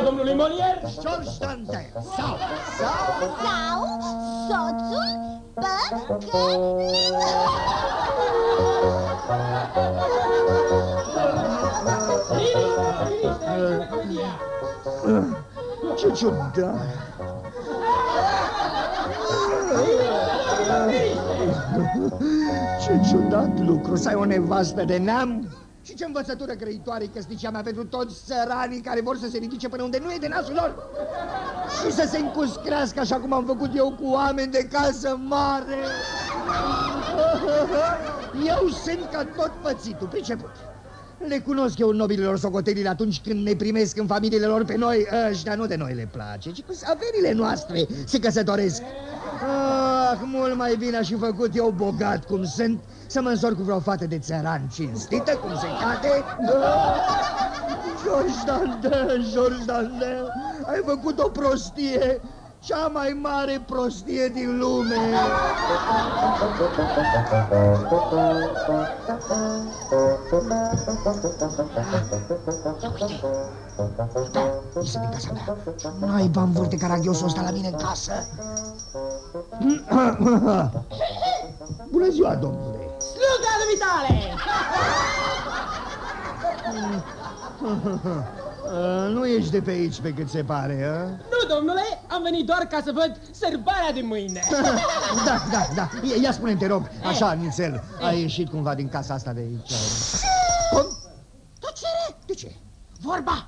Comedia domnului Molière? George Dante. Sau. Sau. Sau soțul păcălit. Ce ciudat. Ce ciudat lucru să ai o nevastă de neam și ce învățătură grăitoare căsnicia mea pentru toți țăranii care vor să se ridice până unde nu e de nasul lor și să se încuscrească așa cum am făcut eu cu oameni de casă mare. Eu sunt ca tot pățitul, priceput. Le cunosc eu nobililor socotelile atunci când ne primesc în familiile lor pe noi Ăștia nu de noi le place, ci cu averile noastre se căsătoresc Ah, mult mai bine aș fi făcut eu bogat cum sunt Să mă însor cu vreo fată de țăran cinstită, cum se cade George Dandin, George Dandin Ai făcut o prostie cea mai mare prostie din lume. Da, iese din casa mea. N-ai bani vorte caragiosul ăsta la mine în casă. Bună ziua, domnule. Sluga dumitale! Uh, nu ești de pe aici pe cât se pare, a? Nu, domnule, am venit doar ca să văd sărbarea de mâine. da, da, da. Ia spune te rog, așa, nițel, ai ieșit cumva din casa asta de aici. Cum? Tăcere! De ce? Vorba!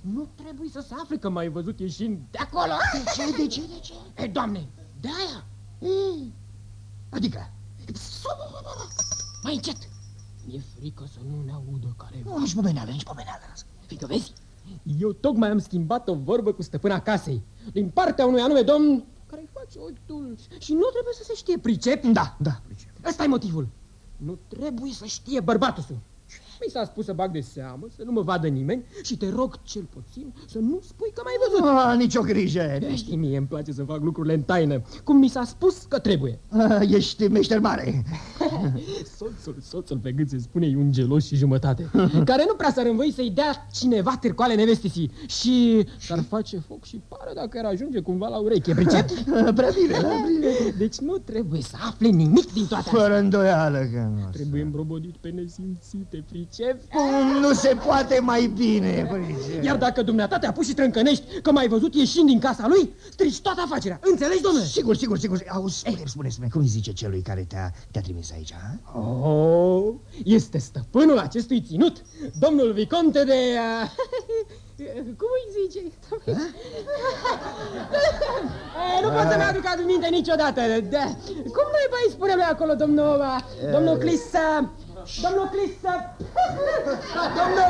Nu trebuie să se afle că m-ai văzut ieșind de acolo. De ce, de ce, de ce? E, doamne, de-aia. Adică? Mai încet. Mi-e frică să nu ne audă careva. Nici pomeneală, nici pomeneală. Fiindcă vezi, eu tocmai am schimbat o vorbă cu stăpâna casei, din partea unui anume domn care îi face ochi dulci și nu trebuie să se știe, pricep? Da, da, pricep. Ăsta e motivul. Nu trebuie să știe bărbatul său. Mi s-a spus să bag de seamă, să nu mă vadă nimeni și te rog cel puțin să nu spui că m-ai văzut. Ah, nicio grijă. Știi, mie îmi place să fac lucrurile în taină, cum mi s-a spus că trebuie. Ah, ești meșter mare. soțul, soțul pe gât se spune e un gelos și jumătate, care nu prea s-ar învoi să-i dea cineva târcoale nevestisii și s-ar face foc și pară dacă ar ajunge cumva la ureche, pricep? Prea bine, prea bine. Deci nu trebuie să afle nimic din toate astea. Fără îndoială că nu. Trebuie îmbrobodit pe nesimțite, pricep? Cum nu se poate mai bine, pricep? Iar dacă dumneata te pus și trâncănești că m-ai văzut ieșind din casa lui, strici toată afacerea. Înțelegi, domnule? Sigur, sigur, sigur. Auzi, spune spune spune cum zice celui care te-a te, trimis aici, ha? Oh, este stăpânul acestui ținut, domnul Viconte de... Cum îi zice? e, nu pot să-mi aduc aminte niciodată. De... Cum noi mai spune lui acolo, domnul... Domnul Clisa... Domnul Clisa... Domnul...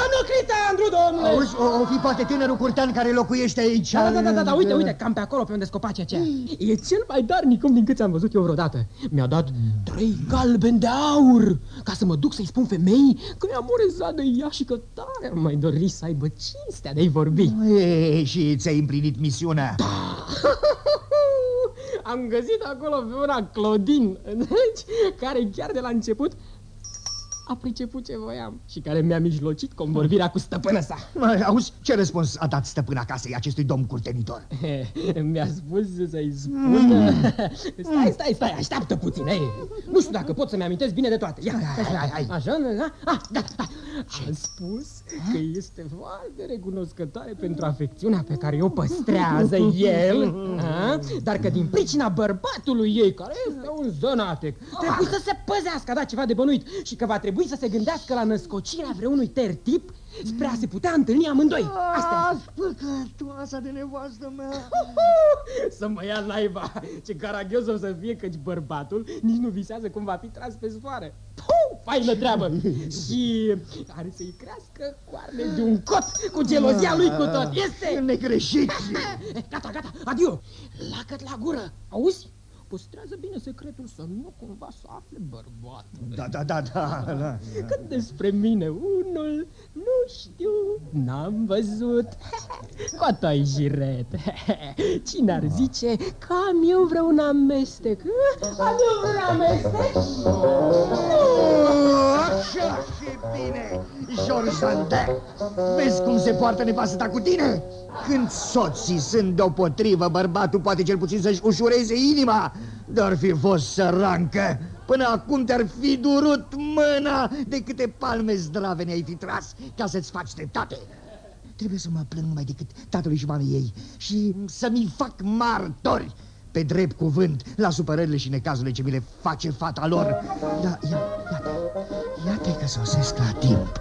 Domnul Crisandru, domnule! Auzi, o, o fi poate tânărul curtean care locuiește aici. Da, da, da, da, da, uite, uite, cam pe acolo, pe unde scopaci aceea. E cel mai darnic om din cât am văzut eu vreodată. Mi-a dat trei galbeni de aur ca să mă duc să-i spun femeii că mi-am morezat de ea și că tare ar mai dori să aibă cinstea de-i vorbi. E, și ți-ai împlinit misiunea. Da. am găsit acolo pe una Clodin, care chiar de la început a priceput ce voiam și care mi-a mijlocit convorbirea cu stăpâna sa. Auzi, ce răspuns a dat stăpâna casei acestui domn curtenitor? Mi-a spus să-i spună... Mm. Stai, stai, stai, așteaptă puțin, ei. Nu știu dacă pot să-mi amintesc bine de toate. Ia, hai, hai, hai. Așa, da? Ah, da, da. A spus că este foarte recunoscătoare pentru afecțiunea pe care o păstrează el, a? dar că din pricina bărbatului ei, care este un zănatec, trebuie să se păzească, da, ceva de bănuit și că va trebui să se gândească la născocirea vreunui tertip spre a se putea întâlni amândoi. Asta Păcătoasa de nevastă mea. Să mă ia naiba. Ce caragios o să fie, căci bărbatul nici nu visează cum va fi tras pe zvoară. Puh, faină treabă. Și are să-i crească coarne de un cot cu gelozia lui cu tot. Este... Negreșit. Gata, gata, adio. Lacăt la gură. Auzi? Păstrează bine secretul să nu cumva să afle bărbatul. Da, da, da, da. da. Cât despre mine, unul, nu știu, n-am văzut. Coatoi jiret Cine ar zice că am eu vreun amestec Am eu vreun amestec Așa și bine, George Dandin Vezi cum se poartă nevastă ta cu tine? Când soții sunt deopotrivă, bărbatul poate cel puțin să-și ușureze inima. Dar fi fost sărancă Până acum te-ar fi durut mâna. De câte palme zdrave ne-ai fi tras ca să-ți faci dreptate. Trebuie să mă plâng numai decât tatălui și mamei ei și să mi fac martori pe drept cuvânt la supărările și necazurile ce mi le face fata lor. Da, ia, iată, iată că sosesc la timp.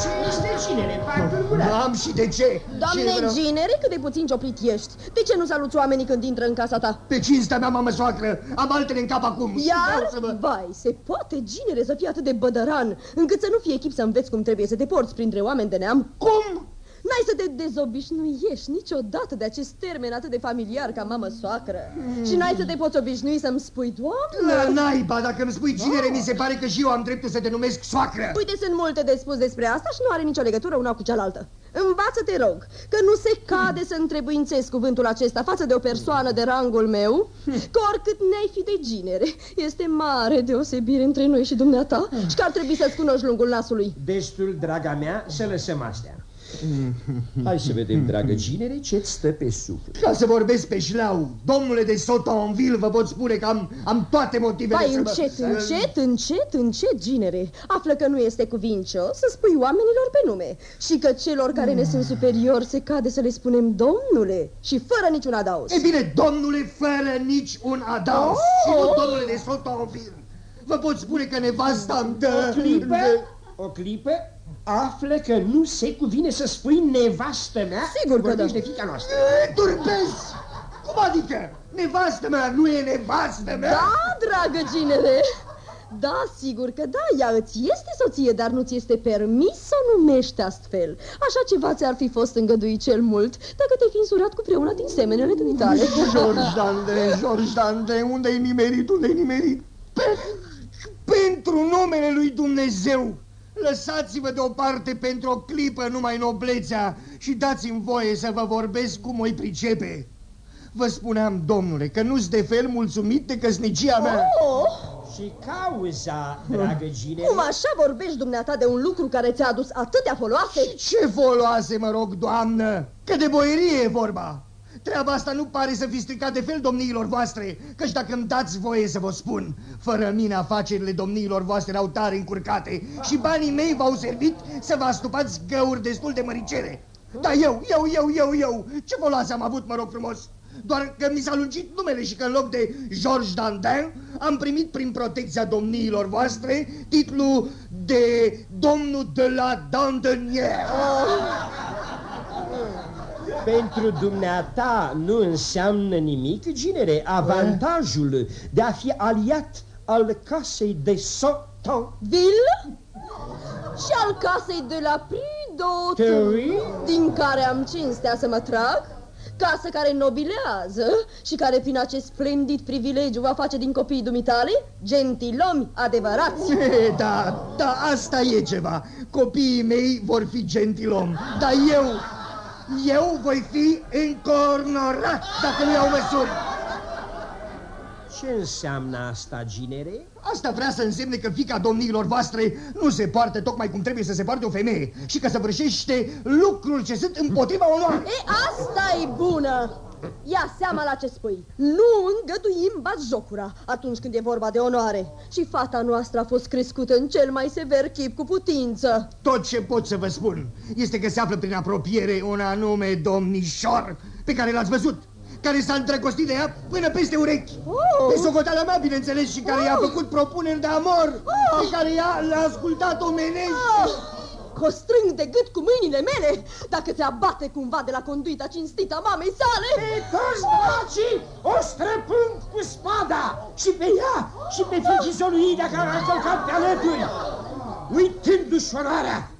Ce este cinele? Parcă Am și de ce? Doamne Ce vreau- Ginere, cât de puțin cioplit ești De ce nu saluți oamenii când intră în casa ta? Pe cinstea mea, mamă soacră, am altele în cap acum. și Iar? vreau să mă... Vai, se poate, Ginere, să fii atât de bădăran Încât să nu fie echip să înveți cum trebuie să te porți printre oameni de neam Cum? N-ai să te dezobișnuiești niciodată de acest termen atât de familiar ca mamă soacră. Și n-ai să te poți obișnui să-mi spui, La doamnă naiba, dacă îmi spui cinere, mi se pare că și eu am dreptul să te numesc soacră. Uite, sunt multe de spus despre asta și nu are nicio legătură una cu cealaltă. Învață-te, rog, că nu se cade să întrebuințezi cuvântul acesta față de o persoană de rangul meu Că oricât ne-ai fi de ginere, este mare deosebire între noi și dumneata Și că ar trebui să-ți cunoști lungul nasului. Destul, draga mea, să lăsăm astea. Hai să vedem, dragă ginere, ce-ți stă pe suflet. Ca să vorbesc pe șleau, domnule de Sotonville, vă pot spune că am, am toate motivele Vai, să mă- încet, să- încet, încet, încet, ginere. Află că nu este cuvincios să spui oamenilor pe nume Și că celor care ne sunt superiori se cade să le spunem domnule Și fără niciun adaos. E bine, domnule, fără nici un adaos. Oh! Și nu domnule de Sotonville. Vă pot spune că nevasta îmi dă... O clipă, o clipă, află că nu se cuvine să spui nevastă mea Sigur că vorbești da. de fica noastră. E, Turbez! Cum adică? Nevastă mea nu e nevastă mea? Da, dragă ginere Da, sigur că da, ea îți este soție, dar nu ți este permis să o numești astfel Așa ceva ți-ar fi fost îngăduit cel mult Dacă te-ai fi însurat cu vreuna din semenele dumitale George Dandre, George Dandre, unde-i nimerit, unde-i nimerit? Pe, pentru numele lui Dumnezeu, lăsați-vă deoparte pentru o clipă numai noblețea și dați-mi voie să vă vorbesc cum o-i pricepe. Vă spuneam, domnule, că nu-s de fel mulțumit de căsnicia mea. oh, Și cauza, dragă ginere, Cum așa vorbești dumneata de un lucru care ți-a adus atâtea foloase? Ce foloase, mă rog, doamnă? Că de boierie e vorba. Treaba asta nu pare să fi stricat de fel domniilor voastre, căci dacă îmi dați voie să vă spun, fără mine afacerile domniilor voastre au tare încurcate și banii mei v-au servit să vă astupați găuri destul de măricele. Dar eu, eu, eu, eu, eu, ce foloase am avut, mă rog frumos? Doar că mi s-a lungit numele și că în loc de Georges Dandin am primit prin protecția domniilor voastre titlul de domnul de la Dandenière. Pentru dumneata nu înseamnă nimic, ginere, avantajul de a fi aliat al casei de Soton. Vil și al casei de la Pridot Tăui? Din care am cinstea să mă trag Casă care nobilează și care prin acest splendid privilegiu va face din copiii dumitale gentilomi adevărați E, da, da, asta e ceva. Copiii mei vor fi gentilomi, dar eu, eu voi fi încornorat dacă nu iau măsuri. Ce înseamnă asta, ginere? Asta vrea să însemne că fica domniilor voastre nu se poartă tocmai cum trebuie să se poarte o femeie și că săvârșește lucruri ce sunt împotriva onoarei. E, asta e bună! Ia seama la ce spui Nu îngăduim bat jocura atunci când e vorba de onoare Și fata noastră a fost crescută în cel mai sever chip cu putință Tot ce pot să vă spun este că se află prin apropiere un anume domnișor pe care l-ați văzut care s-a îndrăgostit de ea până peste urechi. Oh! Pe socoteala mea, bineînțeles, și care i-a făcut propuneri de amor, pe care ea le-a ascultat omenește. Ah! Că o strâng de gât cu mâinile mele Dacă ți abate cumva de la conduita cinstită a mamei sale Toți dracii o străpung cu spada și pe ea și pe frigizorul ei care a călcat pe alături, uitându-și onoarea.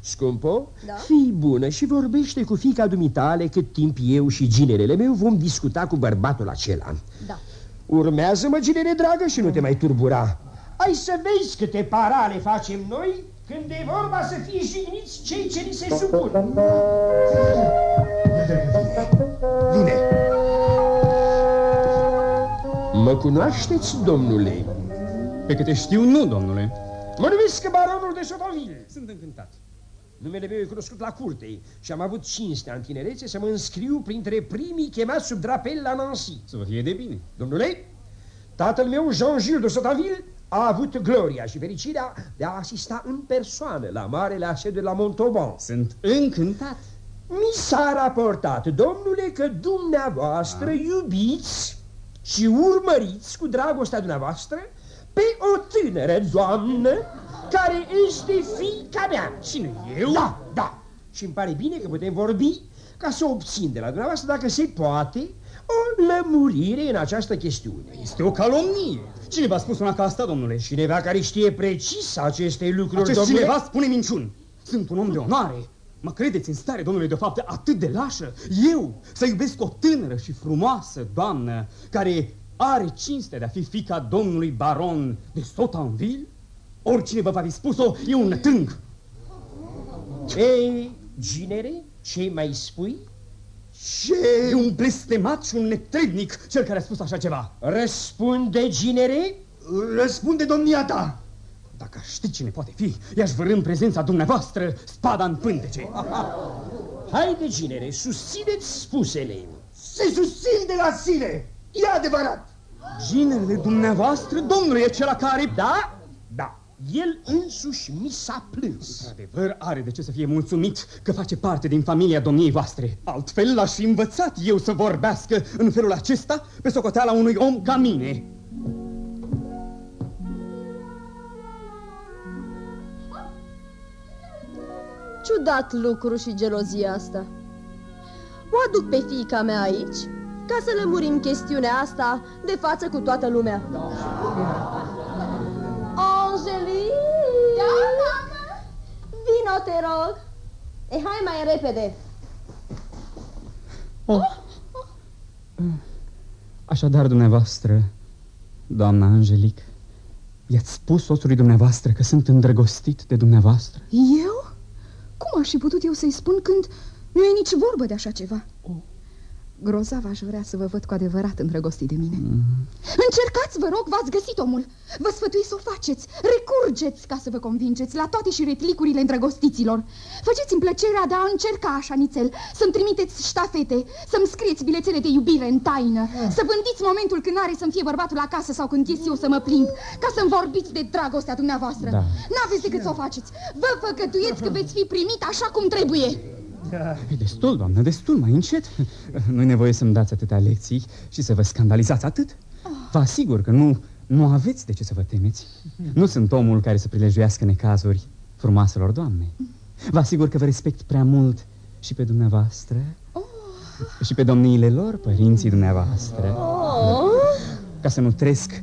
Scumpo, Da? fii bună și vorbește cu fica dumitale cât timp eu și ginerele meu vom discuta cu bărbatul acela. Da Urmează-mă, ginere dragă, și nu te mai turbura. Ai să vezi câte parale facem noi când e vorba să fie jigniți cei ce li se supun. Vine. Mă cunoașteți, domnule? Pe câte știu, nu, domnule. Mă numesc baronul de Sotoville. Sunt încântat. Numele meu e cunoscut la curte și am avut cinstea în tinerețe să mă înscriu printre primii chemați sub drapel la Nancy. Să vă fie de bine. Domnule, tatăl meu, Jean-Gilles de Sottaville, a avut gloria și fericirea de a asista în persoană la marele asediu de la Montauban. Sunt încântat. Mi s-a raportat, domnule, că dumneavoastră Da. iubiți și urmăriți cu dragostea dumneavoastră pe o tânără doamnă care este fiica mea. Cine, eu? Da, da. Și îmi pare bine că putem vorbi ca să obțin de la dumneavoastră, dacă se poate, o lămurire în această chestiune. Este o calomnie. Cine v-a spus una ca asta, domnule? Cineva care știe precis aceste lucruri, Acest domnule... cineva spune minciuni. Sunt un om de onoare. Mă credeți în stare, domnule, de o faptă atât de lașă? Eu să iubesc o tânără și frumoasă doamnă care are cinste de a fi fica domnului baron de Sotanville? Oricine vă va fi spus-o, e un tâng. Ei, ginere, ce mai spui? E un blestemat și un netrebnic cel care a spus așa ceva. Răspunde, ginere? Răspunde domnia ta. Dacă aș ști cine poate fi, i-aș vârâ în prezența dumneavoastră spada în pântece. Haide, ginere, susțineți spusele. Se susțin de la sine. E adevărat. Ginerele dumneavoastră, domnule, e acela care... Da? Da. El însuși mi s-a plâns. Adevăr are de ce să fie mulțumit că face parte din familia domniei voastre. Altfel l-aș fi învățat eu să vorbească în felul acesta pe socoteala unui om ca mine. Ciudat lucru și gelozia asta. O aduc pe fiica mea aici ca să lămurim chestiunea asta de față cu toată lumea. Angelique! Da, mamă? Vino, te rog! E, hai mai repede! Așadar, dumneavoastră, doamna Angelic, i-ați spus soțului dumneavoastră că sunt îndrăgostit de dumneavoastră? Eu? Cum aș fi putut eu să-i spun când nu e nici vorbă de așa ceva? Grozav aș vrea să vă văd cu adevărat îndrăgostit de mine. Încercați, vă rog, v-ați găsit omul. Vă sfătui să o faceți. Recurgeți ca să vă convingeți la toate și replicurile îndrăgostiților. Faceți-mi plăcerea de a încerca așa nițel, să-mi trimiteți ștafete, să-mi scrieți bilețele de iubire în taină, să vândiți momentul când are să-mi fie bărbatul acasă sau când ies eu să mă plimb, ca să-mi vorbiți de dragostea dumneavoastră. Da. N-aveți decât să o faceți. Vă făcătuieți că veți fi primit așa cum trebuie. E destul, doamnă, destul, mai încet. Nu-i nevoie să-mi dați atâtea lecții și să vă scandalizați atât. Vă asigur că nu, nu aveți de ce să vă temeți. Nu sunt omul care să prilejuiască necazuri frumoaselor doamne. Vă asigur că vă respect prea mult și pe dumneavoastră și pe domniile lor, părinții dumneavoastră, Oh. ca să nu tresc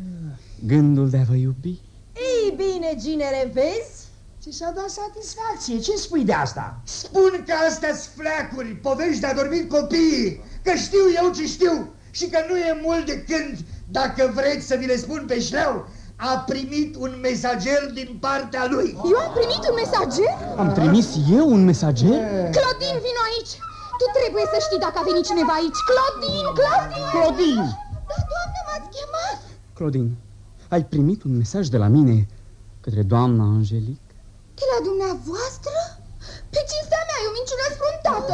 gândul de a vă iubi. Ei bine, ginere, vezi? Ți s-a dat satisfacție. Ce spui de asta? Spun că astea sunt fleacuri, povești de a dormit copiii, că știu eu ce știu și că nu e mult de când, dacă vreți să vi le spun pe șleau, a primit un mesager din partea lui. Eu am primit un mesager? Am trimis eu un mesager? Claudine, vino aici! Tu trebuie să știi dacă a venit cineva aici. Claudine, Claudine! Claudine! Da, doamnă, m-ați chemat. Claudine, ai primit un mesaj de la mine către doamna Angelic? De la dumneavoastră? Pe cinstea mea, e o minciună sfruntată.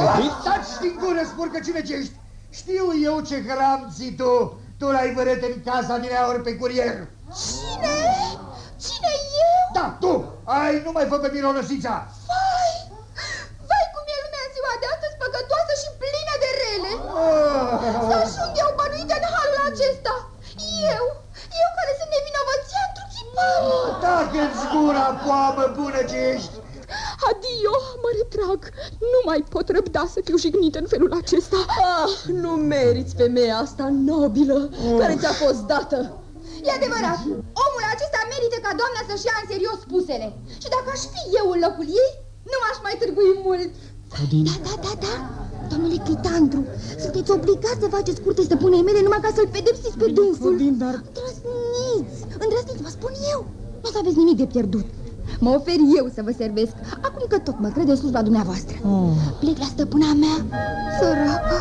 Taci din gură, spurcăciune ce ești! Știu eu ce hram ții tu! Tu l-ai vărât în casa din ori pe curier! Cine? Cine eu? Da, tu! Ai, nu mai fă pe mironosița! Vai! Vai cum e lumea în ziua de astăzi păcătoasă și plină de rele! Să ajung eu bănuită în halul acesta! Eu! Eu care sunt nevinovăția într-o chipare! Tacă-ți gura, poamă bună ce ești! Adio, mă retrag! Nu mai pot răbda să fiu jignită în felul acesta! Ah, nu meriți femeia asta nobilă care ți-a fost dată. E adevărat, omul acesta merită ca doamna să-și ia în serios spusele. Și dacă aș fi eu în locul ei, nu m-aș mai târgui mult. Claudine, Da, da, da, da. Domnule Critandru, sunteți obligat să faceți curte stăpânei mele numai ca să-l pedepsiți pe dânsul. Claudine, dar... Îndrăzniți, îndrăzniți, vă spun eu. Nu o să aveți nimic de pierdut. Mă ofer eu să vă servesc Acum că tot mă crede în slujba dumneavoastră Oh. Plec la stăpâna mea Săracă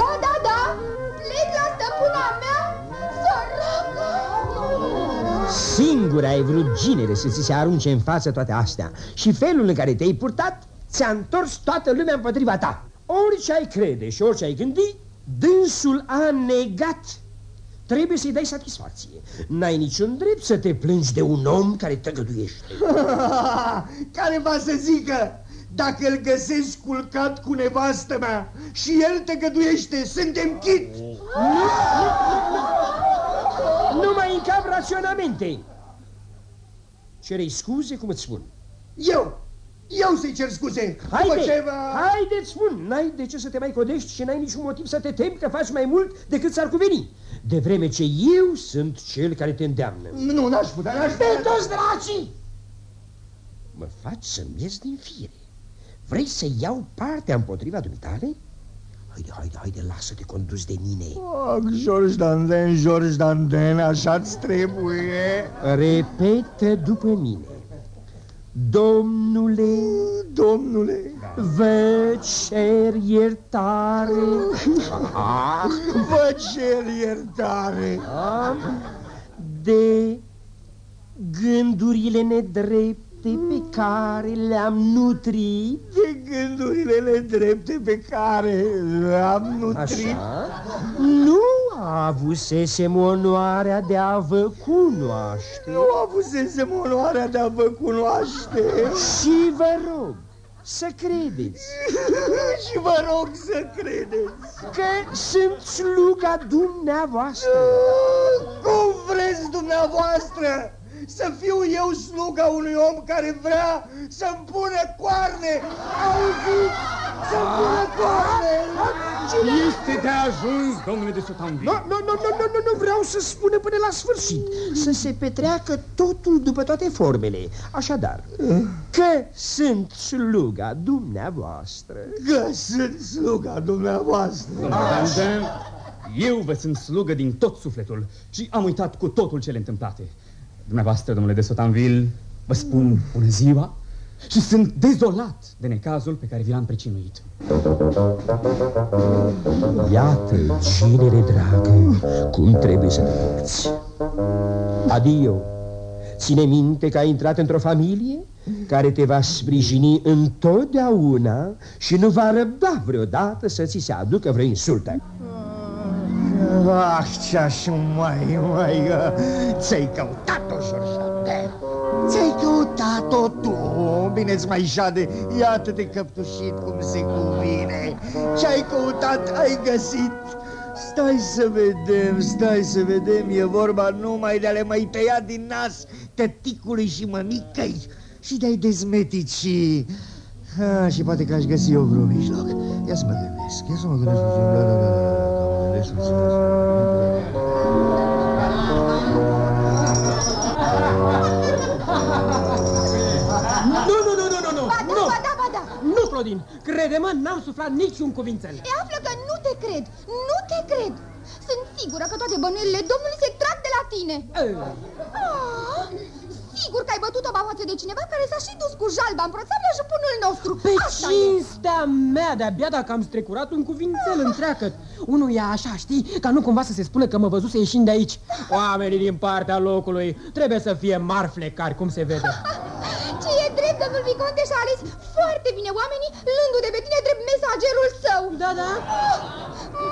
Da, da, da Plec la stăpâna mea Săracă Singur ai vrut ginere să ți se arunce în față toate astea Și felul în care te-ai purtat Ți-a întors toată lumea împotriva ta. Orice ai crede și orice ai gândi Dânsul a negat. Trebuie să-i dai satisfacție. N-ai niciun drept să te plângi de un om care tăgăduiește. Care va să zică dacă îl găsesc culcat cu nevastă mea și el te găduiește, suntem chit. Nu mai încap raționamente. Cerei scuze cum îți spun. Eu, eu să-i cer scuze. După Haide, ce va... haide spun N-ai de ce să te mai codești și n-ai niciun motiv să te temi că faci mai mult decât s-ar cuveni De vreme ce eu sunt cel care te îndeamnă Nu, n-aș putea, n-aș Pe putea. toți dracii! Mă faci să-mi ies din fire Vrei să iau partea împotriva dumitale? Haide, haide, haide, lasă-te condus de mine Oh, George Danden, George Danden, așa-ți trebuie. Repetă după mine Domnule, Domnule, vă cer iertare vă cer iertare. Am de gândurile nedrepte pe care le-am nutrit De gândurile nedrepte pe care le-am nutrit. Așa Nu avusesem onoarea de a vă cunoaște Nu avusesem onoarea de a vă cunoaște. Și vă rog să credeți și vă rog să credeți. că sunt sluga dumneavoastră Cum vreți dumneavoastră să fiu eu sluga unui om care vrea să-mi pună coarne? Auziți? Să-mi pună coarne! Este de ajuns, domnule de Sotanville. Nu, nu, nu, nu, nu, nu, nu vreau să spună până la sfârșit Să se petreacă totul după toate formele Așadar, că sunt sluga dumneavoastră Că sunt sluga dumneavoastră. Dandin, eu vă sunt slugă din tot sufletul și am uitat cu totul cele întâmplate. Dumneavoastră, domnule de Sotanville, vă spun bună ziua și sunt dezolat de necazul pe care vi l-am pricinuit. Iată, ginere dragă, cum trebuie să te porți Adio Ține minte că ai intrat într-o familie care te va sprijini întotdeauna și nu va răbda vreodată să ți se aducă vreo insultă. Ah, ce-aș mai, mai, uh, ți-ai căutat-o, Șorșate. Ți-ai căutat-o tu, bine-ți mai jade, iată-te căptușit cum se cuvine. Ce-ai căutat, ai găsit. Stai să vedem, stai să vedem, e vorba numai de a le mai tăia din nas tăticului și mămicăi și de-ai dezmetici. Ah, și poate că aș găsi eu vreun mijloc. Ia să mă gândesc, ia să mă gândesc puțin, da, da, da, da, da, mă gândesc puțin. Nu, nu, nu, nu, nu, nu, Ba da, nu, ba da, ba da nu, Clodin, crede-mă, n-am suflat niciun cuvințel E află că nu te cred, nu te cred Sunt sigură că toate bănuielile domnului se trag de la tine Ei, ah, Sigur că ai bătut-o față de cineva care s-a și dus cu jalba în proțap la jăpunul nostru. Pe Asta e. cinstea mea, de-abia dacă am strecurat un cuvințel întreagăt. Unul e așa, știi, ca nu cumva să se spună că mă văzuse ieșind de aici. Oamenii din partea locului trebuie să fie marflecari, cum se vede. Ce e drept, domnul Viconte și-a ales foarte bine oamenii Luându-de pe tine drept mesagerul său. Da, da. Ah,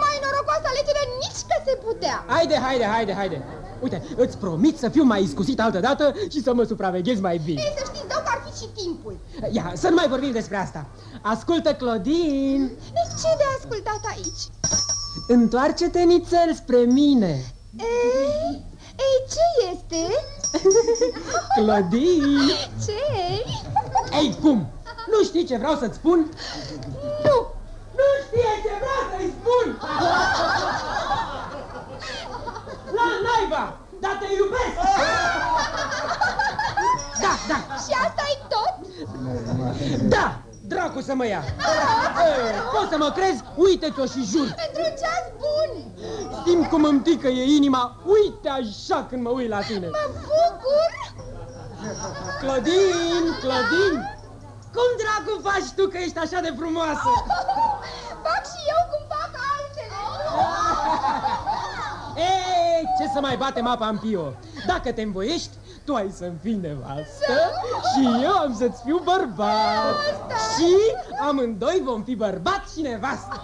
Mai norocoasă alegere nici că se putea. Haide, haide, haide, haide Uite, îți promit să fiu mai iscusit altă dată și să mă supraveghez mai bine Ei, să știți, dau că ar fi și timpul Ia, să nu mai vorbim despre asta Ascultă, Clodin Ce de ascultat aici? Întoarce-te nițel spre mine Ei, ei, ce este? Clodin Ce? Ei, cum? Nu știi ce vreau să-ți spun? Nu! Nu știe ce vreau să-i spun! La naiba! Dar te iubesc! Da, da, Și asta e tot? da! Dracu să mă ia! Ei, Poți să mă crezi? Uite-ți-o și jur! Pentru un ceas bun! Simt cum îmi ticăie inima, uite așa când mă uit la tine! Mă bucur! Clodin, Clodin! Cum dracu faci tu că ești așa de frumoasă? Fac și eu cum fac altele. Ei, ce să mai batem apa în pio? Dacă te învoiești, tu ai să-mi fii nevastă și eu am să-ți fiu bărbat. Și amândoi vom fi bărbat și nevastă.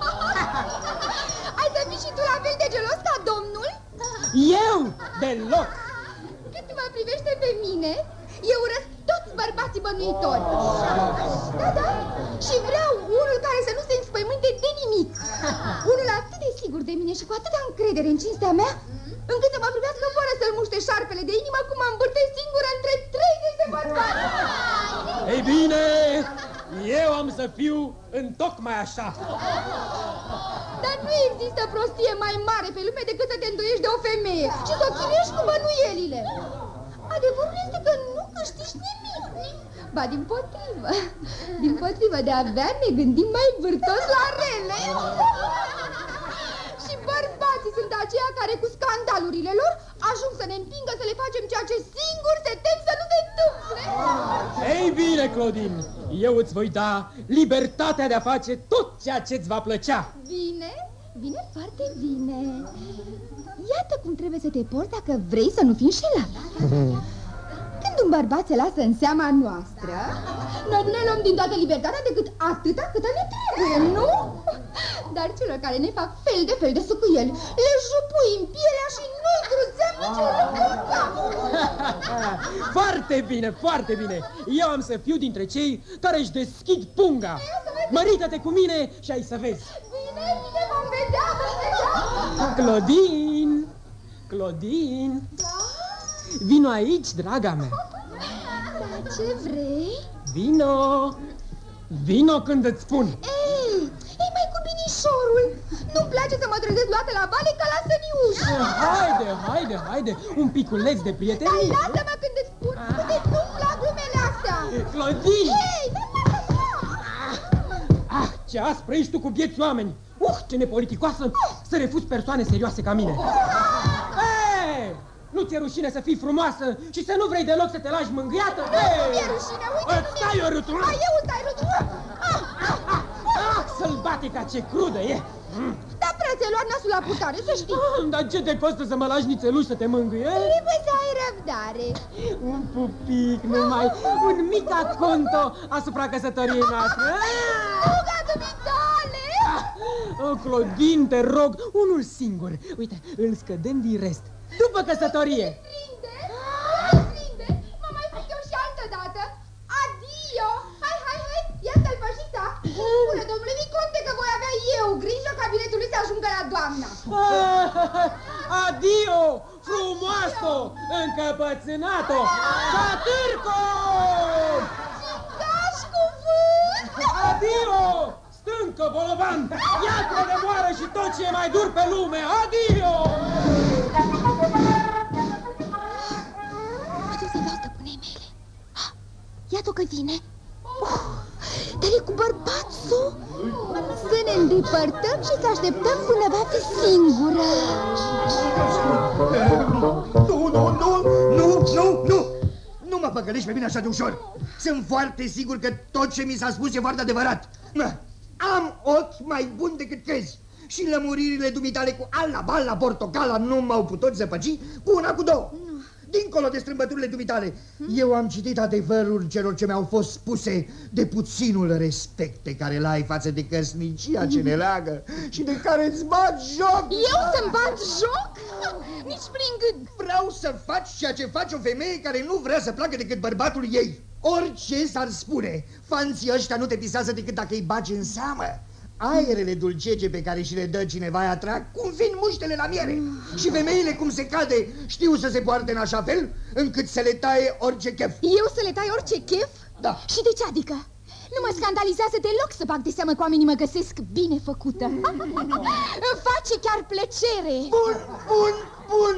Ai să fii și tu la fel de gelos ca domnul? Eu deloc. Cât mă privește pe mine, eu urăsc toți bărbații bănuitori. Da, da, și vreau unul care să nu se înspăimânte de nimic. Unul atât de sigur de mine și cu atâta încredere în cinstea mea, încât să mă privească fără să-l muște șarpele de inimă cum mă îmbârte singură între 30 de bărbați. Ei bine, eu am să fiu în tocmai așa. Dar nu există prostie mai mare pe lume decât să te îndoiești de o femeie și să o chinuiești cu bănuielile. Adevărul este că nu câștigi nimic. Ba, din potrivă, din potrivă, de avea ne gândim mai vârtos la rele. și bărbații sunt aceia care cu scandalurile lor ajung să ne împingă să le facem ceea ce singur se tem să nu se întâmple. Ei bine, Clodin, eu îți voi da libertatea de a face tot ceea ce-ți va plăcea. Bine, bine, foarte bine. Iată cum trebuie să te porți dacă vrei să nu fii înșelat. Când un bărbat se lasă în seama noastră, noi nu ne luăm din toată libertatea decât atâta câtă ne trebuie, nu? Dar celor care ne fac fel de fel de sucuieli, le jupui în pielea și nu-i cruțăm nici un lucru în cap. Foarte bine, foarte bine. Eu am să fiu dintre cei care își deschid punga. Mărită-te cu mine și ai să vezi. Bine, bine, vom vedea, vom vedea. Clodin, Clodin, vino aici, draga mea. Dar ce vrei? Vino, vino când îți spun. Ei, ei mai cu binișorul. Nu-mi place să mă trezesc luată la vale ca la săniuș. Haide, haide, haide, un piculeț de Dar prietenie. lasă-mă când îți spun, nu te duc la glumele astea. Clodin! Ei, Ah, ce aspră ești tu cu vieți oameni! Uh, ce nepoliticoasă să refuzi persoane serioase ca mine! Ei, nu ți-e rușine să fii frumoasă și să nu vrei deloc să te lași mângâiată? nu mi-e rușine, uite Îți cum stai e. orâtul! Ai, eu îți dai rutul. Ah, ah, ah. Ah, sălbatica, ce crudă e! Dar prea ți-ai luat nasul la purtare, să știi. Ah, Dar ce te costă să mă lași nițeluș să te mângâie? Trebuie să ai răbdare. Un pupic numai, un mic aconto asupra căsătoriei noastre. Ah! Ruga dumitale. Oh, Clodin, te rog, unul singur. Uite, îl scădem din rest. După căsătorie. Prinde, prinde. Mă mai fac eu și altă dată. Adio. Hai, hai, hai. Ia tălpășița. Spune, domnule Viconte, că voi avea eu grijă ca biletul lui să ajungă la doamna. Ah, Adio, frumoasă, încăpățânato, satârco! Gaș cuvânt. Adio, stâncă, bolovan, ia-te de moară și tot ce e mai dur pe lume, adio! Iată că vine. Uh, dar e cu bărbatul. Să ne îndepărtăm și să așteptăm până va fi singură. Nu, nu, nu, nu, nu, nu! Nu mă păcălești pe mine așa de ușor. Sunt foarte sigur că tot ce mi s-a spus e foarte adevărat. Mă, Am ochi mai buni decât crezi. Și lămuririle dumitale cu alla, balla, portocala nu m-au putut zăpăci cu una, cu două. Dincolo de strâmbăturile dumitale, eu am citit adevărul celor ce mi-au fost spuse de puținul respect pe care l-ai față de căsnicia ce ne leagă și de care îți bat joc. Eu să-mi bat joc? Nici prin gând. Vreau să faci ceea ce face o femeie care nu vrea să placă decât bărbatul ei. Orice s-ar spune, fanții ăștia nu te pisează decât dacă îi bagi în seamă. Aerele dulcece pe care și le dă cineva îi atrag cum vin muștele la miere. Și femeile, cum se cade, știu să se poarte în așa fel încât să le taie orice chef. Eu să le tai orice chef? Da. Și de ce adică? Nu mă scandalizează deloc să bag de seamă că oamenii mă găsesc bine făcută. Îmi face chiar plăcere. Bun, bun, bun,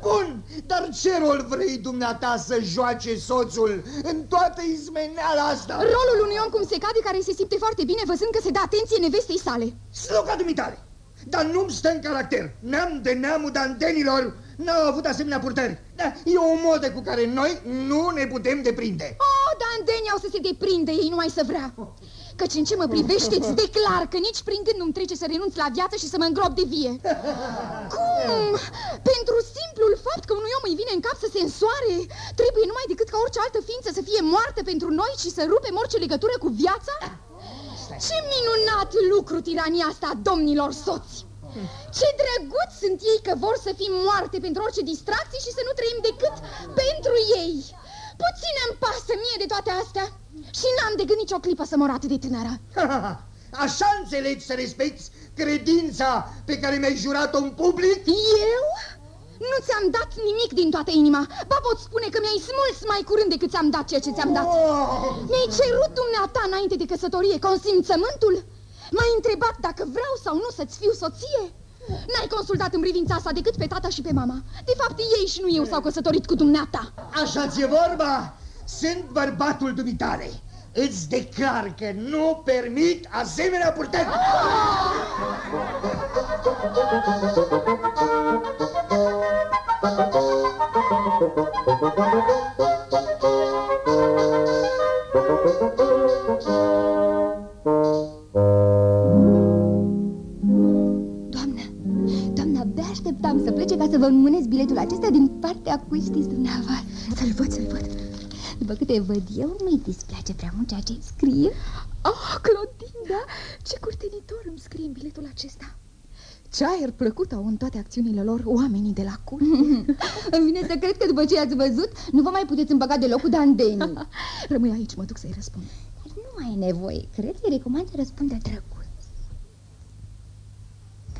bun. Dar ce rol vrei dumneata să joace soțul în toată izmeneala asta? Rolul unui om cum se cade care se simte foarte bine văzând că se dă atenție nevestei sale. Sloca dumitale! Dar nu-mi stă în caracter. Neam de neamul dantenilor N-au avut asemenea purtări. Da, e o modă cu care noi nu ne putem deprinde. Oh, dar îndeni au să se deprinde ei numai să vrea. Căci în ce mă privește îți declar că nici prin gând nu-mi trece să renunț la viață și să mă îngrop de vie. Cum? Pentru simplul fapt că unui om îi vine în cap să se însoare, trebuie numai decât ca orice altă ființă să fie moarte pentru noi și să rupem orice legătură cu viața? Ce minunat lucru tirania asta a domnilor soți! Ce drăguț sunt ei că vor să fim moarte pentru orice distracție și să nu trăim decât pentru ei. Puțin îmi pasă mie de toate astea și n-am de gând nicio clipă să mor atât de tânără. Așa înțelegi să respecti credința pe care mi-ai jurat-o în public? Eu? Nu ți-am dat nimic din toată inima. Ba pot spune că mi-ai smuls mai curând decât ți-am dat ceea ce ți-am dat. Oh! Mi-ai cerut dumneata înainte de căsătorie consimțământul? M-ai întrebat dacă vreau sau nu să-ți fiu soție? N-ai consultat în privința asta decât pe tata și pe mama. De fapt, ei și nu eu s-au căsătorit cu dumneata. Așa ți-e vorba? Sunt bărbatul dumitale. Îți declar că nu permit asemenea purtări. Doamnă, să plece ca să vă înmânez biletul acesta din partea cui știți dumneavoastră. Să-l văd, să-l văd. După câte văd eu, nu-i displace prea mult ceea ce scrie. Oh, Clotilda, ce curtenitor îmi scrie în biletul acesta. Ce aer plăcut au în toate acțiunile lor oamenii de la curte. Îmi vine să cred că după ce ați văzut, nu vă mai puteți împăca deloc cu Dandeni. Rămâi aici, mă duc să-i răspund. Dar nu mai e nevoie. Cred că recomand să răspundă drăguț.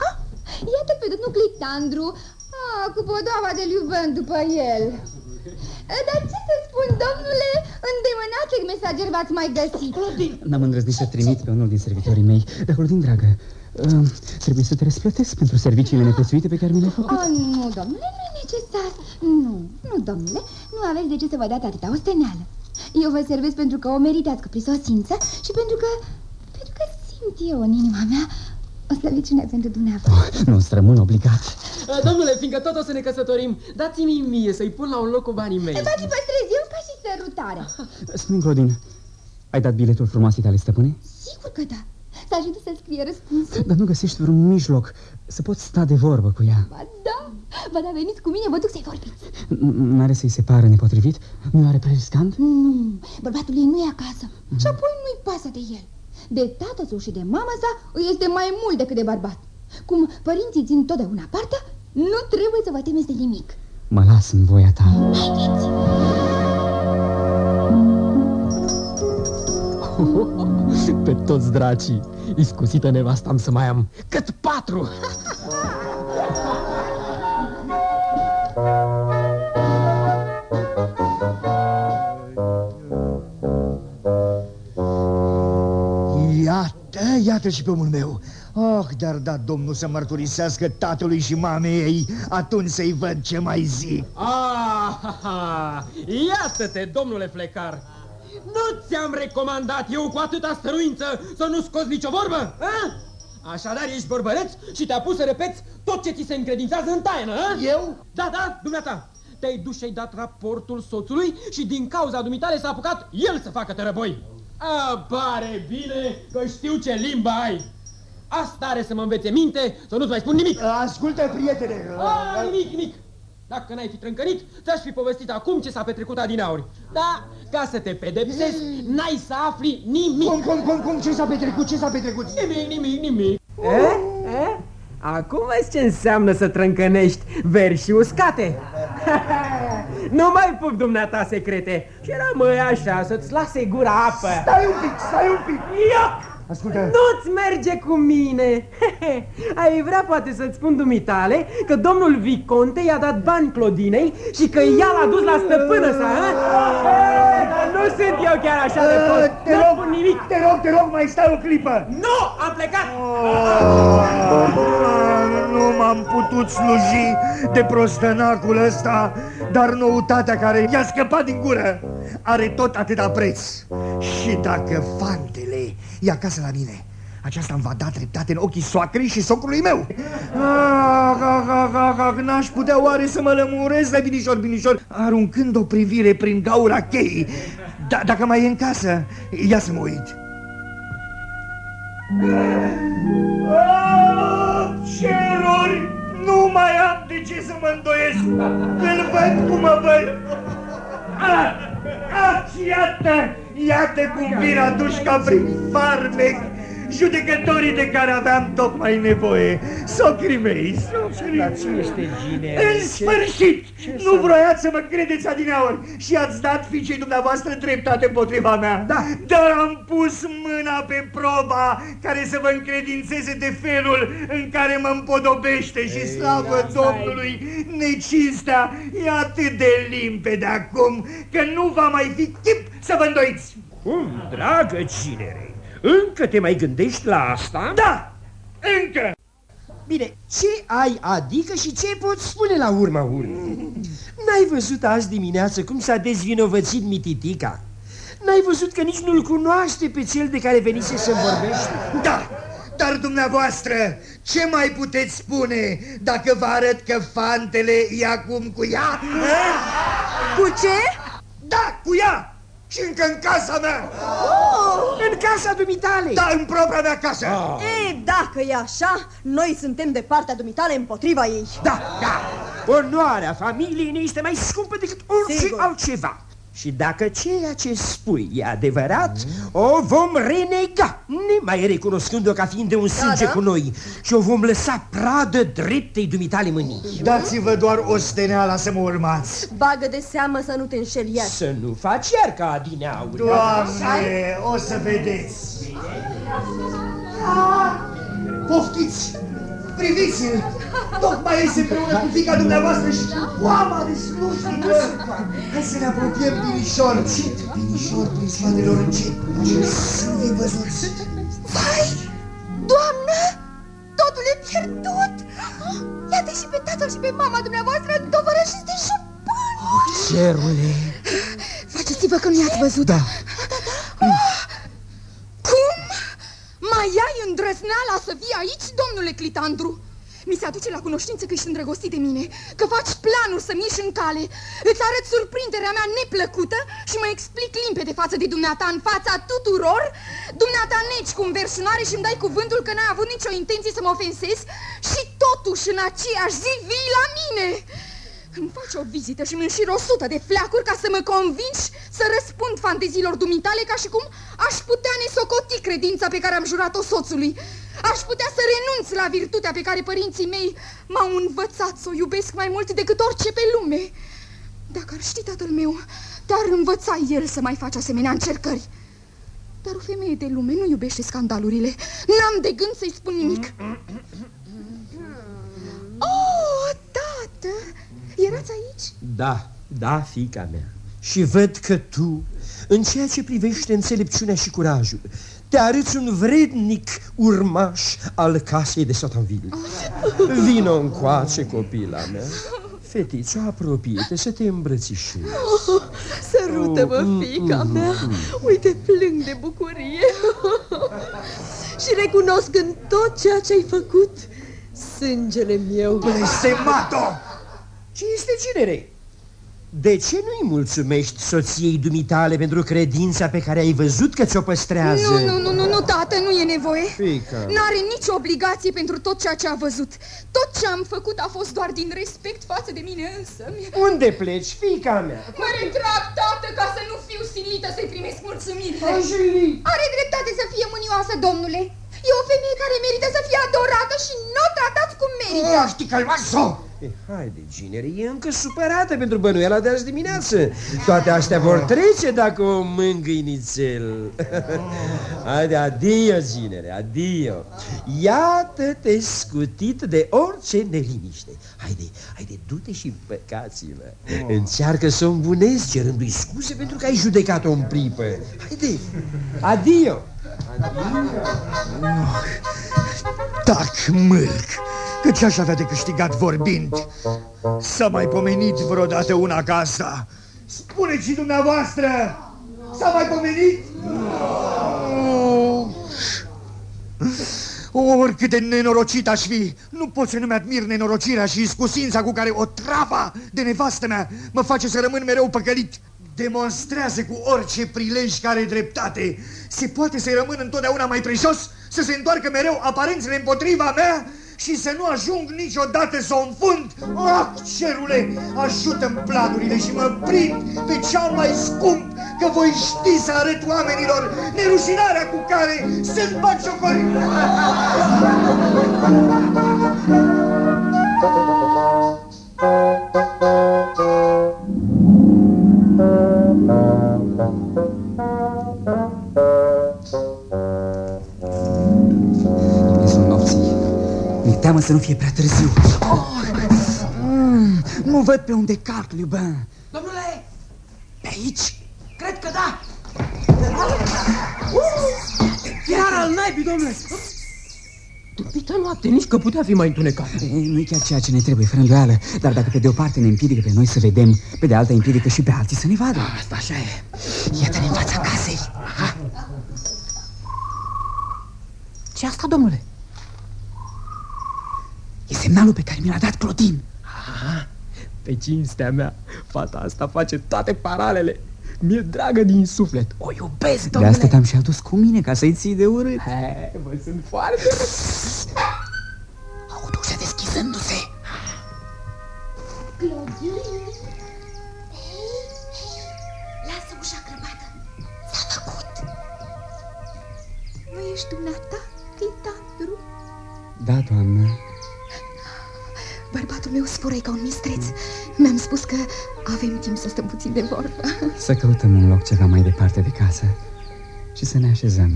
Ah, iată-l pe domnul Clitandru. Ah, cu podoaba de Liuban după el. Dar ce să spun, domnule, îndemânați mesager v-ați mai găsit. N-am îndrăznit să trimit pe unul din servitorii mei. Dar, Clodin, dragă, uh, trebuie să te răsplătesc pentru serviciile neprețuite pe care mi le-ai făcut. Oh, nu, domnule, nu e necesar. Nu, nu, domnule, nu aveți de ce să vă dați atâta osteneală. Eu vă servesc pentru că o meritați cu prisosință și pentru că, pentru că simt eu în inima mea o slăviciune pentru dumneavoastră. Nu, strămân obligat. Uh, Domnule, fiindcă tot o să ne căsătorim, dați-mi mie să-i pun la un loc cu banii mei. Vă și păstrez eu ca și sărutarea. Spune, Clodin, ai dat biletul frumoasei tale stăpâne? Sigur că da. Să ajute să scrie răspunsul. Dar nu găsești vreun mijloc să poți sta de vorbă cu ea. Ba da, ba da, veniți cu mine, vă duc să-i vorbiți. N-are să-i se pară nepotrivit? Nu are prea riscant? Nu, bărbatul ei nu e acasă și apoi nu-i pasă de el. De tată său și de mama sa îi este mai mult decât de bărbat. Cum părinții țin totdeauna partea, nu trebuie să vă temeți de nimic. Mă las în voia ta. Haideți! Pe toți dracii, iscusită nevasta am să mai am cât patru. Iată, iată și pe omul meu. Oh, dar da, domnul să mărturisească tatălui și mamei ei, atunci să-i văd ce mai zic. Ah, ha, ha. iată-te, domnule Flecar. Nu ți-am recomandat eu cu atâta stăruință să nu scoți nicio vorbă? A? Așadar ești bărbăreț și te-a pus să repeți tot ce ți se încredințează în taină, a? Eu? Da, da, dumneata. Te-ai dus și-ai dat raportul soțului și din cauza dumitale s-a apucat el să facă tărăboi. A, pare bine că știu ce limbă ai. Asta are să mă învețe minte, să nu-ți mai spun nimic. Ascultă, prietene. A, nimic, nimic. Dacă n-ai fi trâncănit, ți-aș fi povestit acum ce s-a petrecut adineauri. Da, ca să te pedepsesc, n-ai să afli nimic. Cum, cum, cum, cum, ce s-a petrecut, ce s-a petrecut? Nimic, nimic, nimic. E? E? Acum vezi ce înseamnă să trâncănești veri și uscate. nu mai pup dumneata secrete și rămâi așa să-ți lase gura apă. Stai un pic, stai un pic. Ioc! Ascultă. Nu-ți merge cu mine! Ai vrea poate să-ți spun dumitale că domnul Viconte i-a dat bani Clodinei și că ea l-a dus la stăpână sa, ha? E, Dar nu sunt eu chiar așa de Uh, prost, Te nu rog, spun nimic! te rog, te rog, mai stai o clipă. Nu! Am plecat! Nu m-am putut sluji de prostănacul ăsta, dar noutatea care i-a scăpat din gură are tot atâta preț. Și dacă fantele e acasă la mine, Aceasta îmi va da dreptate în ochii soacrei și socrului meu. Ah, ah, ah, ah, ah, N-aș putea oare să mă lămurez de binișor, binișor, aruncând o privire prin gaura cheii. Da, dacă mai e în casă, ia să mă uit. Ah, ce erori! Nu mai am de ce să mă îndoiesc când văd cum mă văd. Ah, ah, iată, iată cum vin aduși ca prin farmec judecătorii de care aveam tocmai nevoie, socrii mei, socrii Dar ce este gine? În sfârșit! Nu vroiați să mă credeți adineauri și ați dat fiicei dumneavoastră dreptate împotriva mea. Da. Dar am pus mâna pe proba care să vă încredințeze de felul în care mă împodobește și slavă Domnului, necinstea e atât de limpede acum că nu va mai fi chip să vă îndoiți. Cum, dragă cinere, încă te mai gândești la asta? Da, încă! Bine, ce ai adică și ce poți spune la urma urmei? N-ai văzut azi dimineață cum s-a dezvinovățit mititica? N-ai văzut că nici nu-l cunoaște pe cel de care venise să vorbești? Da, dar dumneavoastră, ce mai puteți spune dacă vă arăt că fantele e acum cu ea? Cu ce? Da, cu ea! Și încă în casa mea! În casa dumitale! Da, în propria mea casă! Ah. E, dacă e așa, noi suntem de partea dumitale împotriva ei. Da, da, onoarea familiei ne este mai scumpă decât orice Sigur. altceva. Și dacă ceea ce spui e adevărat, o vom renega, nemai recunoscând-o ca fiind de un sânge da. cu noi, și o vom lăsa pradă dreptei dumitale mânii. Dați-vă doar o steneala să mă urmați. Bagă de seamă să nu te înșeli iar. Să nu faci iar ca adineauri. Doamne, o să vedeți! Ah, Poftiți! Priviți-l! Tocmai iese împreună cu fica dumneavoastră și cu oama de slujnică! Hai să ne apropiem, binișor! Binișor prin spatelor încet! Să nu fi văzuți! Vai, doamnă, totul e pierdut. Iată și pe tatăl și pe mama dumneavoastră, tovărășiți de șupan. Cerule! Faceți-vă că nu i-ați văzut. Da. Cum? Mai ai îndrăzneala să vii aici, domnule Clitandru? Mi se aduce la cunoștință că ești îndrăgostit de mine, că faci planuri să-mi ieși în cale. Îți arăt surprinderea mea neplăcută și mă explic limpede față de dumneata în fața tuturor. Dumneata neci cu înverșunare și îmi dai cuvântul că n-ai avut nicio intenție să mă ofensezi și totuși în aceeași zi vii la mine. Îmi faci o vizită și îmi înșir o sută de fleacuri ca să mă convingi să răspund fanteziilor dumitale ca și cum aș putea nesocoti credința pe care am jurat-o soțului. Aș putea să renunț la virtutea pe care părinții mei m-au învățat să o iubesc mai mult decât orice pe lume. Dacă ar ști tatăl meu, te-ar învăța el să mai faci asemenea încercări. Dar o femeie de lume nu iubește scandalurile. N-am de gând să-i spun nimic. Oh, tată! Erați aici? Da, da, fica mea. Și văd că tu, în ceea ce privește înțelepciunea și curajul, te arăți un vrednic urmaș al casei de Sotanville. Vino încoace, copila mea. Fetiță, apropie-te să te îmbrățișezi. Sărută-mă, fica mea. Uite, plâng de bucurie. și recunosc în tot ceea ce ai făcut sângele meu. Blestemato! Ce este cinere? De ce nu-i mulțumești soției dumitale pentru credința pe care ai văzut că ți-o păstrează? Nu, nu, nu, nu, nu, tată, nu e nevoie. Fica. N-are nicio obligație pentru tot ceea ce a văzut. Tot ce am făcut a fost doar din respect față de mine însă. Unde pleci, fica mea? Mă retrag, tată, ca să nu fiu silită să-i primesc mulțumirile. Angelique! Are dreptate să fie mânioasă, domnule. E o femeie care merită să fie adorată și nu o tratați cum merită. Oh, știi călmașo! E, haide, ginere, e încă supărată pentru bănuiala de azi dimineață. Toate astea vor trece dacă o mângâi nițel. Haide, adio, ginere, adio. Iată-te scutit de orice neliniște. Haide, haide, du-te și păcați-mă. Încearcă să o îmbunezi cerându-i scuze pentru că ai judecat-o în pripă. Haide, adio. Tac, mâlc! Căci aș avea de câștigat vorbind. S-a mai pomenit vreodată una ca asta? Spuneți și dumneavoastră! S-a mai pomenit? Nu. cât de nenorocit aș fi. Nu pot să nu-mi admir nenorocirea și iscusința cu care o trava de nevastă mea mă face să rămân mereu păcălit. Demonstrează cu orice prilej care dreptate. Se poate să-i rămân întotdeauna mai preșos? Să se întoarcă mereu aparențele împotriva mea? Și să nu ajung niciodată să o înfund. Ah, cerule, ajută-mi planurile și mă prind pe cea mai scump, că voi ști să arăt oamenilor nerușinarea cu care sunt baciocori. teamă să nu fie prea târziu. Oh, mm, nu văd pe unde calc, Lubin. Domnule! Pe aici? Cred că da. Chiar al naibii, domnule! Tupită noapte, nici că putea fi mai întunecat. Nu e chiar ceea ce ne trebuie, fără îndoială. Dar dacă pe de o parte ne împiedică pe noi să vedem, pe de alta împiedică și pe alții să ne vadă. Asta așa e. Iată-ne în fața casei. Aha. Ce asta, domnule? E semnalul pe care mi l-a dat Clodin. Aha, pe cinstea mea, fata asta face toate paralele. Mi-e dragă din suflet. O iubesc, domnule. De asta te-am și adus cu mine, ca să-i ții de urât. He, mă sunt foarte... Aud ușa deschizându-se. Clodin? Lasă ușa crăpată. S-a făcut. Nu ești dumneata, Titandru? Da, doamnă. Bărbatul meu spură ca un mistreț. Mi-am spus că avem timp să stăm puțin de vorbă. Să căutăm un loc ceva mai departe de casă și să ne așezăm.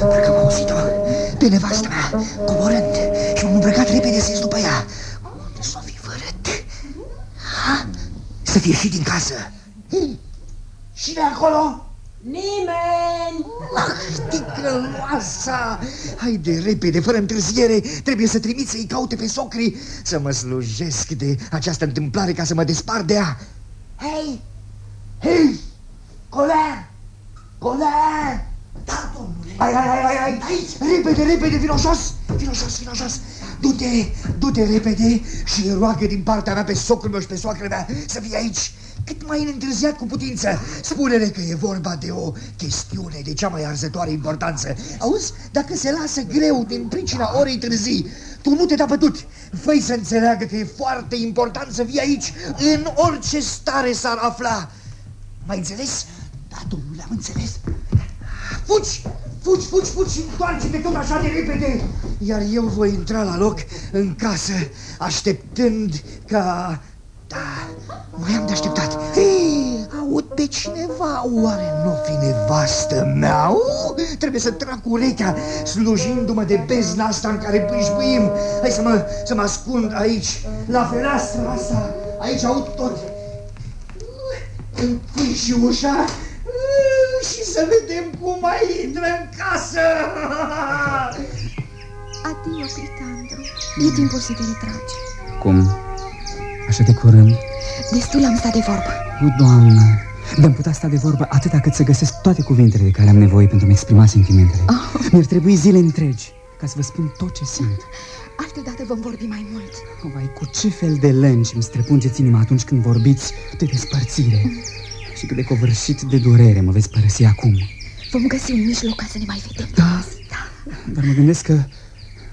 Parcă am auzit-o pe nevastă mea, coborând și m-am îmbrăcat repede să ies după ea. Unde s-o fi vărât? Ha? Să fie și din casă. Hei, și de acolo? Nimeni! Ah, ticăloasa! Haide, repede, fără întârziere, trebuie să trimit să-i caute pe socri, să mă slujesc de această întâmplare ca să mă despar de ea. Hei! Hei! Colea! Colea! Da, domnule! Hai, hai, hai, hai, hai, aici! Repede, repede, vino jos! Vino jos, vino jos! Du-te, du-te repede și roagă din partea mea pe socrul meu și pe soacră mea să fie aici cât mai întârziat cu putință. Spune-le că e vorba de o chestiune de cea mai arzătoare importanță. Auzi, dacă se lasă greu din pricina orei târzii, tu nu te da bătut. fă să înțeleagă că e foarte important să fii aici, în orice stare s-ar afla. Mai înțeles? Da, domnule, am înțeles. Fugi, fugi, fugi, fugi și întoarce-te tot așa de repede. Iar eu voi intra la loc în casă, așteptând ca da, mai am de așteptat. Hei, aud pe cineva, oare nu fi nevastă mea? Uh, trebuie să trag cu urechea, slujindu-mă de bezna asta în care pâșbuim. Hai să mă, să mă ascund aici, la fereastra asta. Aici aud tot. Uh, închid și ușa uh, și să vedem cum mai intră în casă. Adio, Critandru. E timpul să te retragi. Cum? Așa de curând? Destul am stat de vorbă. O, doamnă, de-am putea sta de vorbă atâta cât să găsesc toate cuvintele de care am nevoie pentru a-mi exprima sentimentele. Oh. Mi-ar trebui zile întregi ca să vă spun tot ce simt. Altădată vom vorbi mai mult. Oh, vai, cu ce fel de lângi îmi străpungeți inima atunci când vorbiți de despărțire mm. și cât de covârșit de durere mă veți părăsi acum. Vom găsi un mijloc ca să ne mai vedem. Da, da. dar mă gândesc că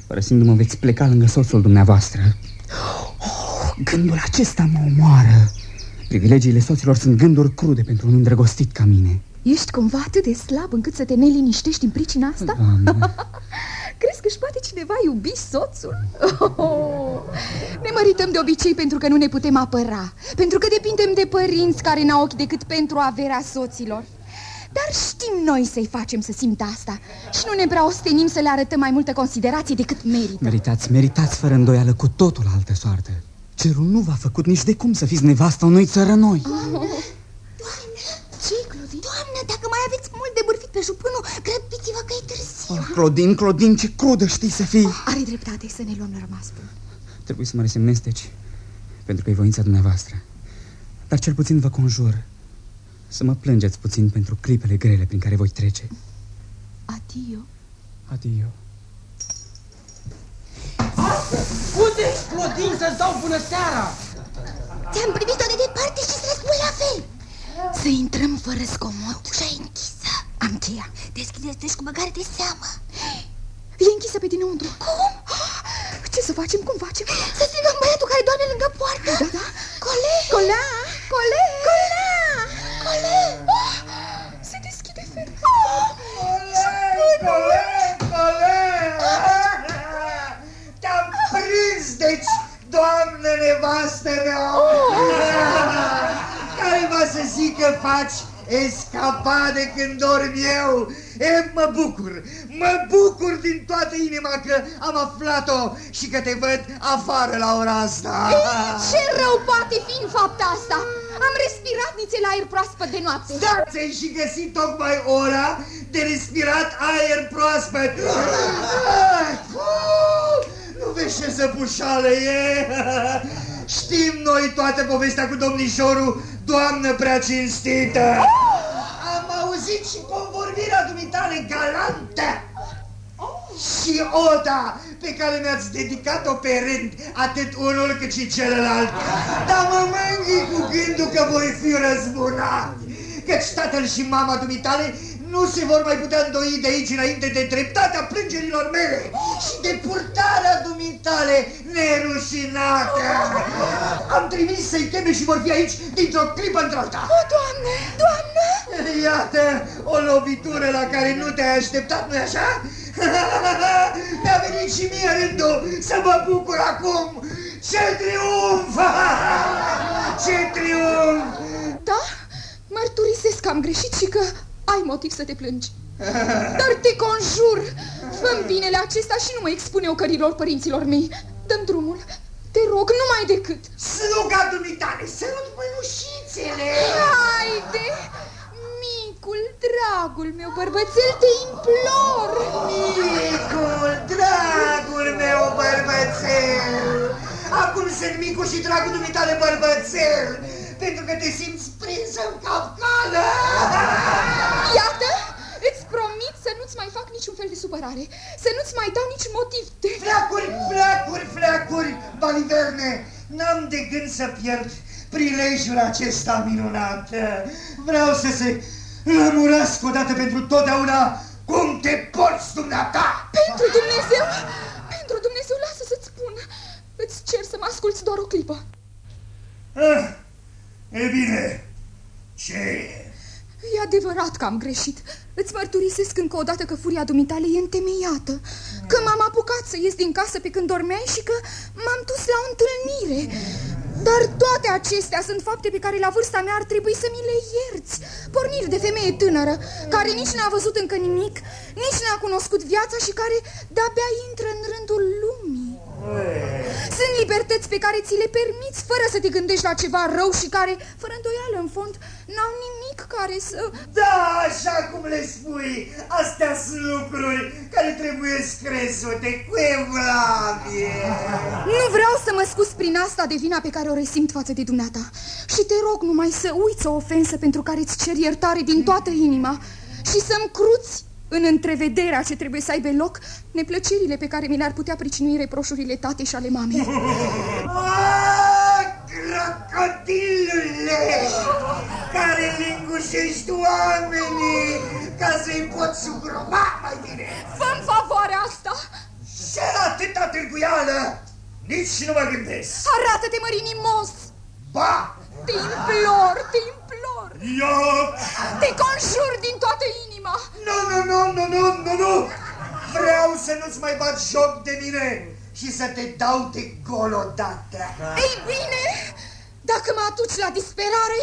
părăsindu-mă veți pleca lângă soțul dumneavoastră. Gândul acesta mă omoară. Privilegiile soților sunt gânduri crude pentru un îndrăgostit ca mine. Ești cumva atât de slab încât să te neliniștești în pricina asta? Crezi că își poate cineva iubi soțul? Oh, ne mărităm de obicei pentru că nu ne putem apăra Pentru că depindem de părinți care n-au ochi decât pentru averea soților Dar știm noi să-i facem să simtă asta Și nu ne prea ostenim să le arătăm mai multă considerație decât merită Meritați, meritați fără îndoială cu totul altă soartă Cerul nu v-a făcut nici de cum să fiți nevasta unui țărănoi. Oh. Doamne, ce Clodin? Doamne, dacă mai aveți mult de bârfit pe jupânul, grăbiți-vă că e târziu. Oh, Clodin, Clodin, ce crudă știi să fii. Oh, are dreptate să ne luăm la rămas bun. Trebuie să mă resemnez, deci, pentru că e voința dumneavoastră. Dar cel puțin vă conjur să mă plângeți puțin pentru clipele grele prin care voi trece. Adio. Adio. Unde ești, Clodin, să-ți dau bună seara? Ți-am privit-o de departe și să spui la fel. Să intrăm fără scomot. Ușa e închisă. Am cheia. Deschideți deci cu băgare de seamă. E închisă pe dinăuntru. Cum? Ce să facem? Cum facem? Să strigăm băiatul care doarme lângă poartă. Da, da. Cole! Colea! Cole! Colea! Cole! Se deschide fel. Cole, cole! Te-am prins, deci, doamnă nevastă mea! Care va să zic că faci escapade când dorm eu? E, mă bucur, mă bucur din toată inima că am aflat-o și că te văd afară la ora asta. Ce rău poate fi în fapta asta? Am respirat nițel aer proaspăt de noapte. Da, ți-ai și găsit tocmai ora de respirat aer proaspăt. Ah, uf, Nu vezi ce zăpușală e? Știm noi toată povestea cu domnișorul, doamnă prea cinstită. Am auzit și convorbirea dumitale galantă. Și oda pe care mi-ați dedicat-o pe rând, atât unul cât și celălalt. Dar mă mânghi cu gândul că voi fi răzbunat, căci tatăl și mama dumitale nu se vor mai putea îndoi de aici înainte de dreptatea plângerilor mele și de purtarea dumitale nerușinată. Am trimis să-i cheme și vor fi aici dintr-o clipă într-alta. O, Doamne, Doamne! Iată o lovitură la care nu te-ai așteptat, nu-i așa? Mi-a venit și mie rândul să mă bucur acum! Ce triumf! Ce triumf! Da? Mărturisesc că am greșit și că ai motiv să te plângi. Dar te conjur, fă binele acesta și nu mă expune ocărilor părinților mei. Dăm drumul. Te rog, numai decât. Sluga dumitale, sărut mânușițele! Haide! Micul, dragul meu bărbățel, te implor! Micul, dragul meu bărbățel! Acum sunt micul și dragul dumitale bărbățel, pentru că te simți prins în capcană! Iată, îți promit să nu-ți mai fac niciun fel de supărare, să nu-ți mai dau niciun motiv de... Fleacuri, fleacuri, fleacuri, baliverne! N-am de gând să pierd prilejul acesta minunat. Vreau să se lămurească odată pentru totdeauna cum te porți dumneata! Pentru Dumnezeu, pentru Dumnezeu, lasă să-ți spun. Îți cer să mă asculți doar o clipă. Ah, e bine, ce e? E adevărat că am greșit. Îți mărturisesc încă o dată că furia dumitale e întemeiată. Că m-am apucat să ies din casă pe când dormeai și că m-am dus la o întâlnire. Dar toate acestea sunt fapte pe care la vârsta mea ar trebui să mi le ierți. Porniri de femeie tânără, care nici n-a văzut încă nimic, nici n-a cunoscut viața și care de-abia intră în rândul lumii. Sunt libertăți pe care ți le permiți fără să te gândești la ceva rău și care, fără îndoială, în fond, n-au nimic care să... Da, așa cum le spui, astea sunt lucruri care trebuie crezute cu evlavie. Nu vreau să mă scuz prin asta de vina pe care o resimt față de dumneata. Și te rog numai să uiți o ofensă pentru care îți cer iertare din toată inima și să-mi cruți în întrevederea ce trebuie să aibă loc neplăcerile pe care mi le-ar putea pricinui reproșurile tate și ale mamei. Ah, crocodilule, care lingușești oamenii ca să-i poți sugropa mai bine. Fă-mi favoarea asta! Ce atâta târguială? Nici nu mă gândesc. Arată-te mărinimos! Ba, Te implor, te implor! eu... Te conjur din toată inima! Nu, nu, nu, nu, nu, nu, nu! Vreau să nu-ți mai bat joc de mine și să te dau de gol odată. Ei bine, dacă mă aduci la disperare,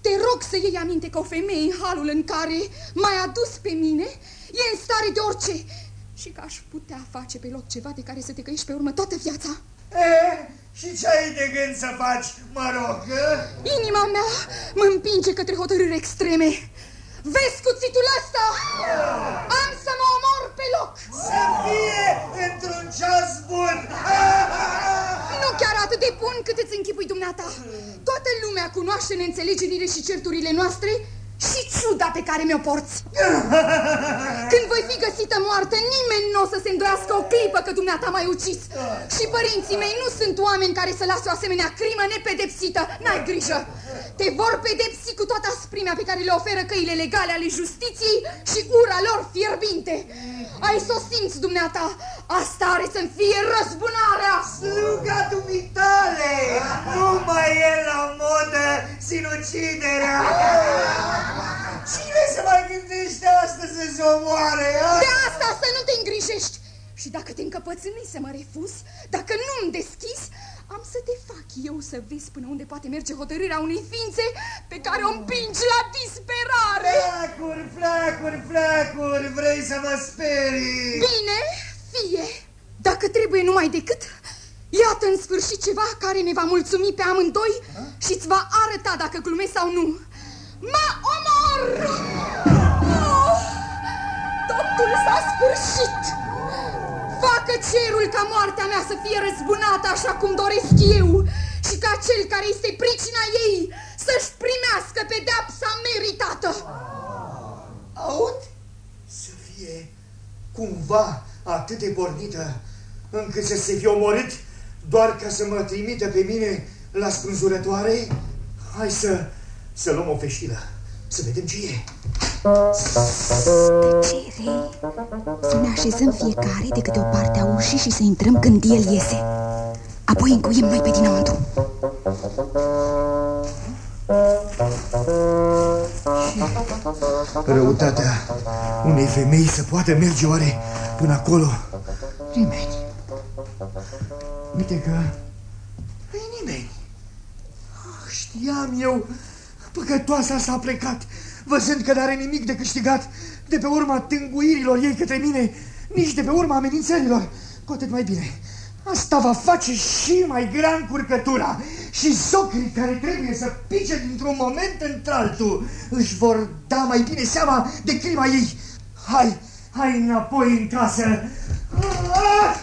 te rog să iei aminte că o femeie în halul în care m-ai adus pe mine e în stare de orice și că aș putea face pe loc ceva de care să te căiești pe urmă toată viața. E, și ce ai de gând să faci, mă rog? ă? Inima mea mă împinge către hotărâri extreme. Vezi cuțitul ăsta? Am să mă omor pe loc. Să fie într-un ceas bun! Nu chiar atât de bun cât îți închipui dumneata. Toată lumea cunoaște neînțelegerile și certurile noastre și ciuda pe care mi-o porți. Când voi fi găsită moartă, nimeni nu o să se îndoiască o clipă că dumneata m-ai ucis. Și părinții mei nu sunt oameni care să lasă o asemenea crimă nepedepsită. N-ai grijă. Te vor pedepsi cu toată asprimea pe care le oferă căile legale ale justiției și ura lor fierbinte. Ai să o simți, dumneata. Asta are să-mi fie răzbunarea. Sluga dumitale! Nu mai e la modă sinuciderea! Cine se mai gândește astăzi să se omoare, a? De asta să nu te îngrijești. Și dacă te încăpățânui să mă refuz, dacă nu-mi deschizi, am să te fac eu să vezi până unde poate merge hotărârea unei ființe pe care o împingi la disperare. Flacuri, flacuri, flacuri, vrei să mă sperii? Bine, fie. Dacă trebuie numai decât, iată în sfârșit ceva care ne va mulțumi pe amândoi și îți va arăta dacă glumesc sau nu. Mă omor! Oh, totul s-a sfârșit! Facă cerul ca moartea mea să fie răzbunată așa cum doresc eu și ca cel care este pricina ei să-și primească pedeapsa meritată. Aud? Să fie cumva atât de pornită încât să se fie omorât doar ca să mă trimită pe mine la spânzurătoare? Hai să, să luăm o feștilă, să vedem ce e. Tăcere! Să ne așezăm fiecare de câte o parte a ușii și să intrăm când el iese. Apoi încuiem noi pe dinăuntru. Răutatea unei femei să poată merge oare până acolo? Nimeni. Uite că nu e nimeni. Ah, Știam eu, păcătoasa s-a plecat, văzând că n-are nimic de câștigat de pe urma tânguirilor ei către mine, nici de pe urma amenințărilor. Cu atât mai bine. Asta va face și mai grea încurcătura și zocrii care trebuie să pice dintr-un moment într-altul își vor da mai bine seama de crima ei. Hai, hai înapoi în casă. Ah,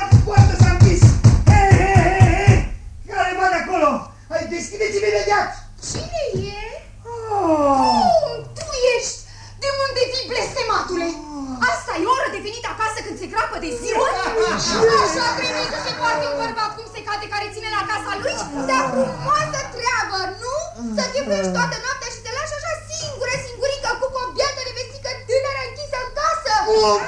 ah, poartă s-a închis. Hei, hei, hei, hei, care bani acolo? Hai, deschideți-l imediat. Cine e? Oh. Cum tu ești? De unde vii, blestematule? Asta e oră de venit acasă când se crapă de ziua? Așa trebuie să se poarte un bărbat cum se cade care ține la casa lui? Dar frumoasă treabă, nu? Să te plângi toată noaptea și te lași așa singură, singurică, cu o biată nevestică tânără închisă în casă? Cum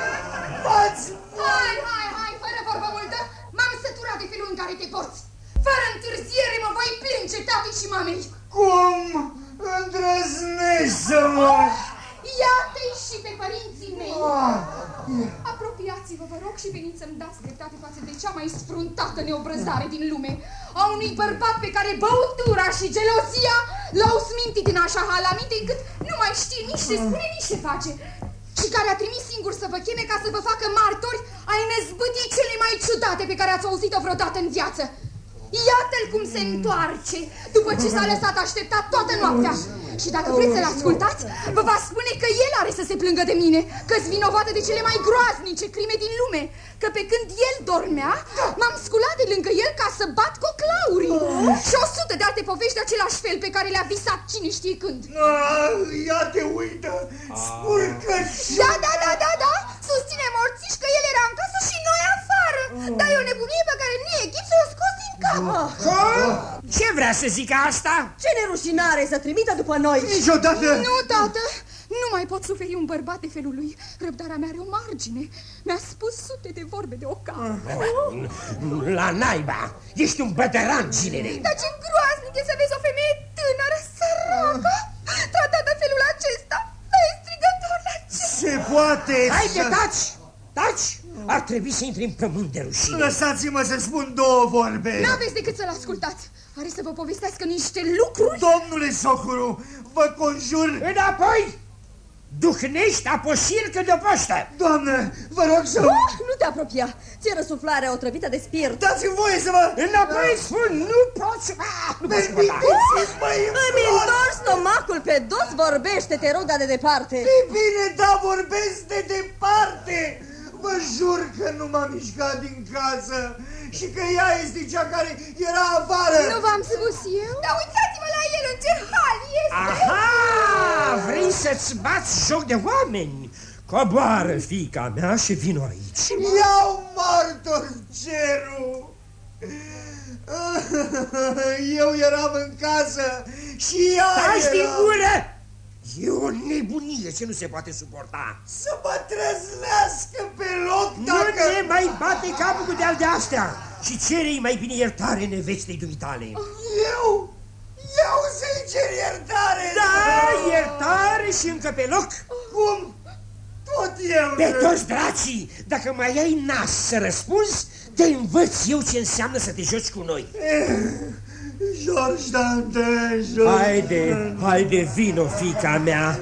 faci? Hai, hai, hai, fără vorbă multă, m-am săturat de felul în care te porți. Fără întârziere mă voi plânge tatăi și mamei. Cum îndrăznești să mă... Iată-i și pe părinții mei. Ah, Apropiați-vă, vă rog, și veniți să-mi dați dreptate față de cea mai sfruntată neobrăzare din lume. A unui bărbat pe care băutura și gelozia l-au smintit în așa hal aminte încât nu mai știe nici ce spune, nici ce face. Și care a trimis singur să vă cheme ca să vă facă martori ai năzbâtii cele mai ciudate pe care ați auzit-o vreodată în viață. Iată-l cum se întoarce după ce s-a lăsat așteptat toată noaptea. Și dacă vreți să-l ascultați, vă va spune că el are să se plângă de mine, că-s vinovată de cele mai groaznice crime din lume, că pe când el dormea, m-am sculat de lângă el ca să bat coclaurii. Și o sută de alte povești de același fel pe care le-a visat cine știe când. ah, ia te uită, spurcă Da, da, da, da, da, susține morțiș că el era în casă și noi afară. Dar e o nebunie pe care nu e chip să o scos din cap. Cum? Ce vrea să zică asta? Ce nerușinare să trimită după noi! Niciodată! Nu, tată! Nu mai pot suferi un bărbat de felul lui. Răbdarea mea are o margine. Mi-a spus sute de vorbe de ocan. La naiba! Ești un bătăran, zilele! Dar ce groaznic e să vezi o femeie tânără, săracă, tratată în felul acesta. E strigător la ce... Se poate Hai de să... taci! Taci! Ar trebui să intri în pământ de rușine. Lăsați-mă să spun două vorbe. N-aveți decât să-l ascultați. Are să vă povestească niște lucruri. Domnule Socuru, vă conjur... Înapoi! Duhnești apoșircă de poștă! Doamnă, vă rog să... Oh, nu te apropia! Ți-e răsuflarea otrăvită de spirit! Dați-mi voie să vă... Înapoi spun, nu poți... Ah, nu poți vorba. Permiteți-mă, Îmi întorci stomacul pe dos, vorbește, te rog, dar de departe! E bine, da, vorbesc de departe. Vă jur că nu m-am mișcat din casă și că ea este cea care era afară. Nu v-am spus eu? Dar uitați-vă la el în ce hal este! Aha! Vrei să-ți bați joc de oameni? Coboară, fica mea, și vino aici. Iau martor cerul! Eu eram în casă și ea Taci din era... gură! E o nebunie ce nu se poate suporta. Să mă trăznească pe loc Nu dacă... ne mai bate capul cu de-al de astea și cere mai bine iertare nevestei dumitale. Eu? Eu să-i cer iertare? Da, iertare și încă pe loc. Cum? Tot eu... Pe toți dracii, dacă mai ai nas să răspunzi, te învăț eu ce înseamnă să te joci cu noi. George Dante, George Haide, haide, vino, fica mea.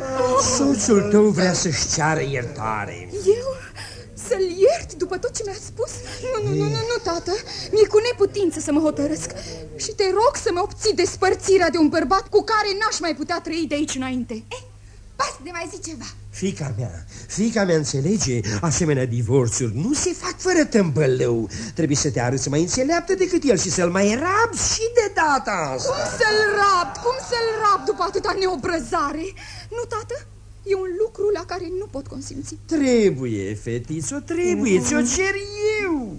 Soțul tău vrea să-și ceară iertare. Eu? Să-l iert după tot ce mi-a spus? Nu, nu, nu, nu, nu, tată. Mi-e cu neputință să mă hotărăsc. Și te rog să-mi obții despărțirea de un bărbat cu care n-aș mai putea trăi de aici înainte. Eh, pas de mai zi ceva. Fica mea, fica mea înțelege, asemenea divorțuri nu se fac fără tâmbălău. Trebuie să te arăți mai înțeleaptă decât el și să-l mai rabzi și de data asta. Cum să-l rab? Cum să-l rab după atâta neobrăzare? Nu, tată? E un lucru la care nu pot consimți. Trebuie, fetițo, trebuie, ți-o cer eu.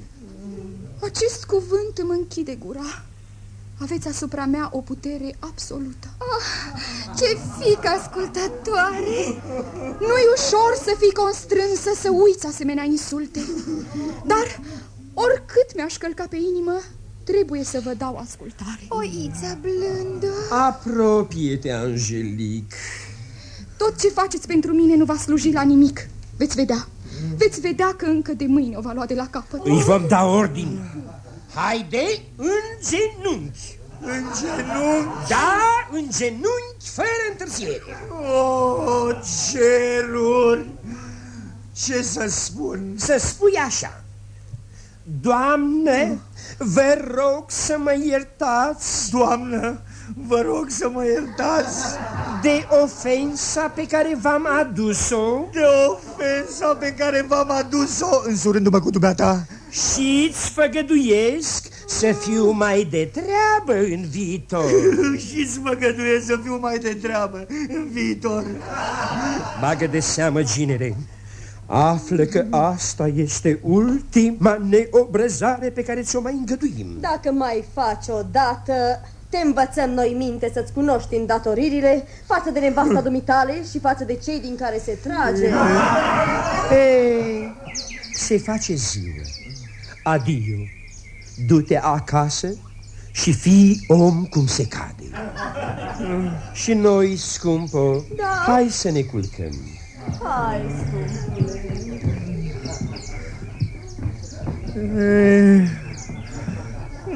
Acest cuvânt îmi închide gura. Aveți asupra mea o putere absolută. Oh, ce fică ascultătoare! Nu-i ușor să fii constrânsă să uiți asemenea insulte. Dar oricât mi-aș călca pe inimă, trebuie să vă dau ascultare. Oița blândă! Apropie-te, Angelic. Tot ce faceți pentru mine nu va sluji la nimic. Veți vedea. Veți vedea că încă de mâine o va lua de la capăt. Îi vom da ordin. Haide în genunchi. În genunchi? Da, în genunchi, fără întârziere. Oh, ceruri! Ce să spun? Să spui așa. Doamne, vă rog să mă iertați Doamnă, vă rog să mă iertați de ofensa pe care v-am adus-o de ofensa pe care v-am adus-o însurându-mă cu dumneata. Și îți făgăduiesc să fiu mai de treabă în viitor. și îți făgăduiesc să fiu mai de treabă în viitor. Bagă de seamă, ginere. Află că asta este ultima neobrăzare pe care ți-o mai îngăduim. Dacă mai faci o dată, te învățăm noi minte să-ți cunoști îndatoririle față de nevasta dumitale și față de cei din care se trage. Ei, se face ziua. Adio. Du-te acasă și fii om cum se cade. Și noi, scumpo, Da. hai să ne culcăm. Hai, scumpule. E,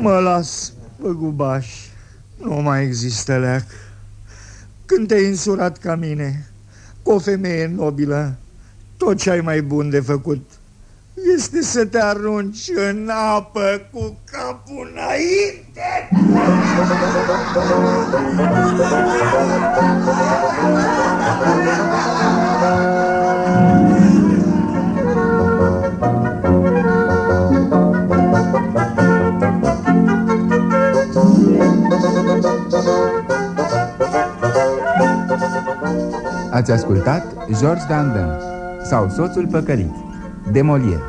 mă las, păgubaș. Nu mai există leac. Când te-ai însurat ca mine, cu o femeie nobilă, tot ce ai mai bun de făcut este să te arunci în apă cu capul înainte. Ați ascultat George Dandin sau Soțul păcălit de Molière.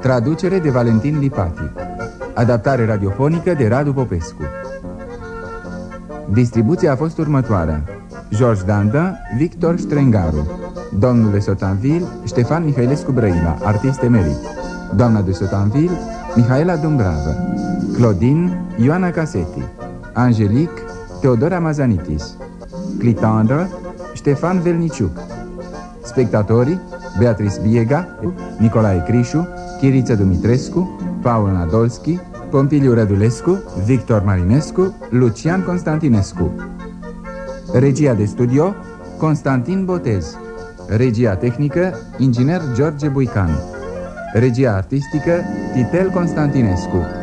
Traducere de Valentin Lipati. Adaptare radiofonică de Radu Popescu. Distribuția a fost următoarea. George Dandin, Victor Strengaru. Domnul de Sotanville, Ștefan Mihailescu Brăila, artist emerit. Doamna de Sotanville, Mihaela Dumbravă. Claudine, Ioana Caseti Angelique, Teodora Mazanitis. Clitandre, Ștefan Velniciuc. Spectatorii Beatrice Biega, Nicolae Crișu, Chiriță Dumitrescu, Paul Nadolski, Pompiliu Rădulescu, Victor Marinescu, Lucian Constantinescu. Regia de studio Constantin Botez. Regia tehnică Inginer George Buican. Regia artistică Titel Constantinescu